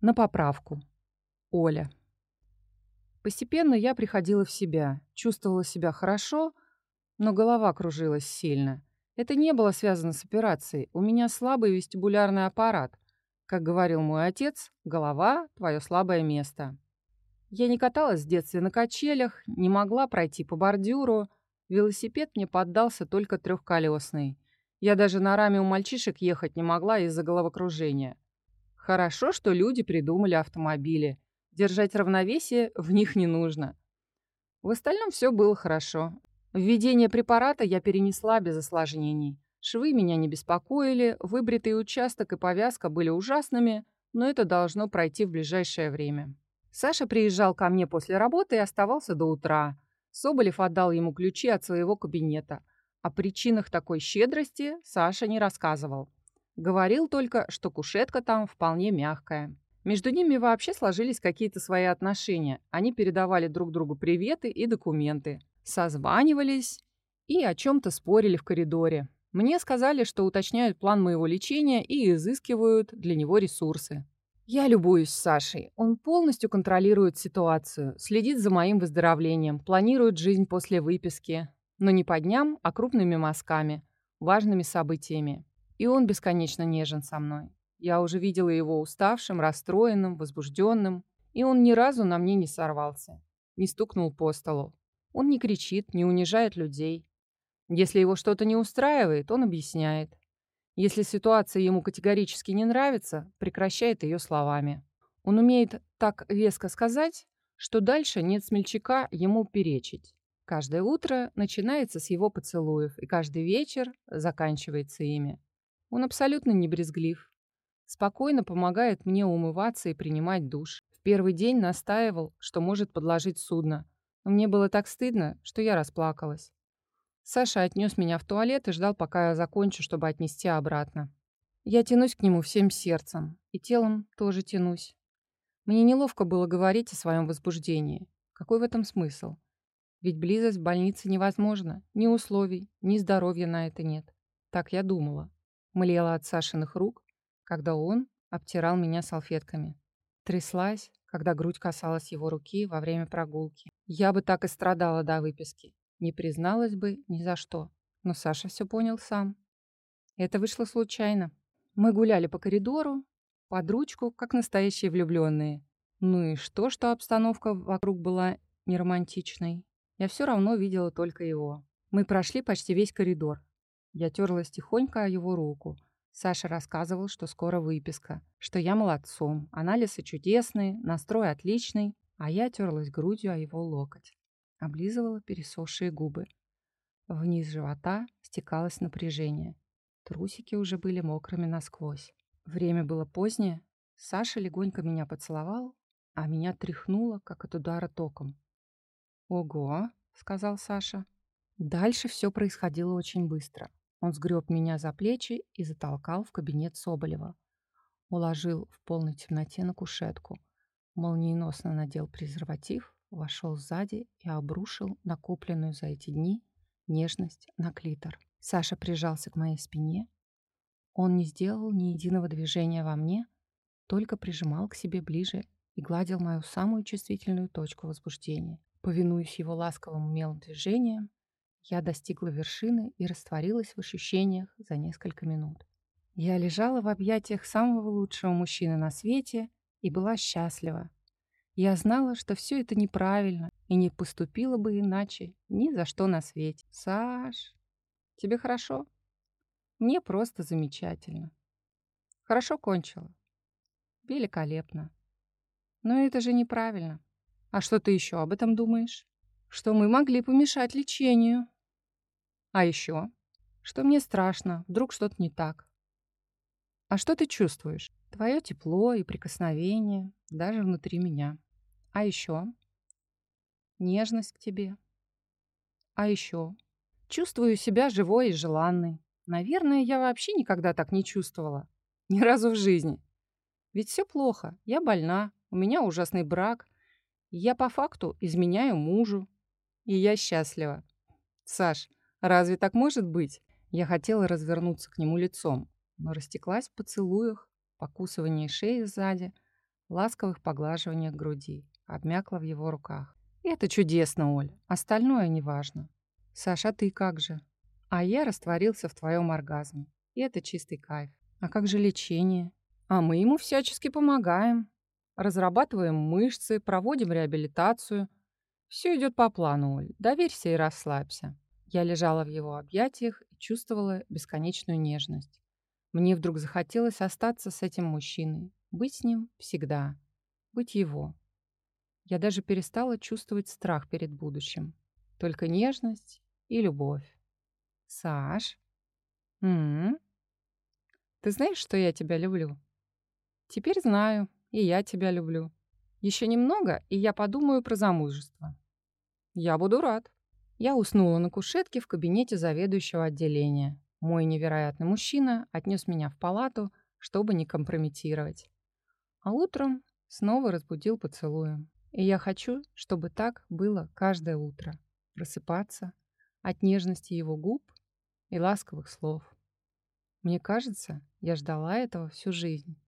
На поправку. Оля. Постепенно я приходила в себя, чувствовала себя хорошо, но голова кружилась сильно. Это не было связано с операцией. У меня слабый вестибулярный аппарат. Как говорил мой отец, голова – твое слабое место. Я не каталась в детстве на качелях, не могла пройти по бордюру. Велосипед мне поддался только трехколесный. Я даже на раме у мальчишек ехать не могла из-за головокружения. Хорошо, что люди придумали автомобили. Держать равновесие в них не нужно. В остальном все было хорошо. Введение препарата я перенесла без осложнений. Швы меня не беспокоили, выбритый участок и повязка были ужасными, но это должно пройти в ближайшее время. Саша приезжал ко мне после работы и оставался до утра. Соболев отдал ему ключи от своего кабинета. О причинах такой щедрости Саша не рассказывал. Говорил только, что кушетка там вполне мягкая. Между ними вообще сложились какие-то свои отношения. Они передавали друг другу приветы и документы созванивались и о чем-то спорили в коридоре. Мне сказали, что уточняют план моего лечения и изыскивают для него ресурсы. Я любуюсь Сашей. Он полностью контролирует ситуацию, следит за моим выздоровлением, планирует жизнь после выписки. Но не по дням, а крупными мазками, важными событиями. И он бесконечно нежен со мной. Я уже видела его уставшим, расстроенным, возбужденным, и он ни разу на мне не сорвался, не стукнул по столу. Он не кричит, не унижает людей. Если его что-то не устраивает, он объясняет. Если ситуация ему категорически не нравится, прекращает ее словами. Он умеет так веско сказать, что дальше нет смельчака ему перечить. Каждое утро начинается с его поцелуев, и каждый вечер заканчивается ими. Он абсолютно не брезглив. Спокойно помогает мне умываться и принимать душ. В первый день настаивал, что может подложить судно – мне было так стыдно, что я расплакалась. Саша отнес меня в туалет и ждал, пока я закончу, чтобы отнести обратно. Я тянусь к нему всем сердцем, и телом тоже тянусь. Мне неловко было говорить о своем возбуждении. Какой в этом смысл? Ведь близость в больнице невозможна. Ни условий, ни здоровья на это нет. Так я думала. Млела от Сашиных рук, когда он обтирал меня салфетками. Тряслась, когда грудь касалась его руки во время прогулки. Я бы так и страдала до выписки. Не призналась бы ни за что. Но Саша все понял сам. Это вышло случайно. Мы гуляли по коридору, под ручку, как настоящие влюбленные. Ну и что, что обстановка вокруг была неромантичной? Я все равно видела только его. Мы прошли почти весь коридор. Я терлась тихонько о его руку. Саша рассказывал, что скоро выписка, что я молодцом, анализы чудесные, настрой отличный, а я терлась грудью о его локоть. Облизывала пересохшие губы. Вниз живота стекалось напряжение. Трусики уже были мокрыми насквозь. Время было позднее. Саша легонько меня поцеловал, а меня тряхнуло, как от удара током. «Ого!» — сказал Саша. Дальше все происходило очень быстро. Он сгреб меня за плечи и затолкал в кабинет Соболева. Уложил в полной темноте на кушетку. Молниеносно надел презерватив, вошел сзади и обрушил накопленную за эти дни нежность на клитор. Саша прижался к моей спине. Он не сделал ни единого движения во мне, только прижимал к себе ближе и гладил мою самую чувствительную точку возбуждения. Повинуясь его ласковым умелым движениям, я достигла вершины и растворилась в ощущениях за несколько минут. Я лежала в объятиях самого лучшего мужчины на свете и была счастлива. Я знала, что все это неправильно и не поступила бы иначе ни за что на свете. Саш, тебе хорошо? Мне просто замечательно. Хорошо кончила. Великолепно. Но это же неправильно. А что ты еще об этом думаешь? Что мы могли помешать лечению. А еще, что мне страшно, вдруг что-то не так. А что ты чувствуешь? Твое тепло и прикосновение, даже внутри меня. А еще, нежность к тебе. А еще, чувствую себя живой и желанной. Наверное, я вообще никогда так не чувствовала. Ни разу в жизни. Ведь все плохо. Я больна, у меня ужасный брак. Я по факту изменяю мужу. И я счастлива. Саш, Разве так может быть? Я хотела развернуться к нему лицом, но растеклась в поцелуях, покусывании шеи сзади, ласковых поглаживаниях груди, обмякла в его руках. Это чудесно, Оль. Остальное неважно. Саша, а ты как же? А я растворился в твоем оргазме. И это чистый кайф. А как же лечение? А мы ему всячески помогаем. Разрабатываем мышцы, проводим реабилитацию. Все идет по плану, Оль. Доверься и расслабься. Я лежала в его объятиях и чувствовала бесконечную нежность. Мне вдруг захотелось остаться с этим мужчиной, быть с ним всегда, быть его. Я даже перестала чувствовать страх перед будущим. Только нежность и любовь. Саш? М -м -м. Ты знаешь, что я тебя люблю? Теперь знаю, и я тебя люблю. Еще немного, и я подумаю про замужество. Я буду рад. Я уснула на кушетке в кабинете заведующего отделения. Мой невероятный мужчина отнес меня в палату, чтобы не компрометировать. А утром снова разбудил поцелуем. И я хочу, чтобы так было каждое утро. Просыпаться от нежности его губ и ласковых слов. Мне кажется, я ждала этого всю жизнь.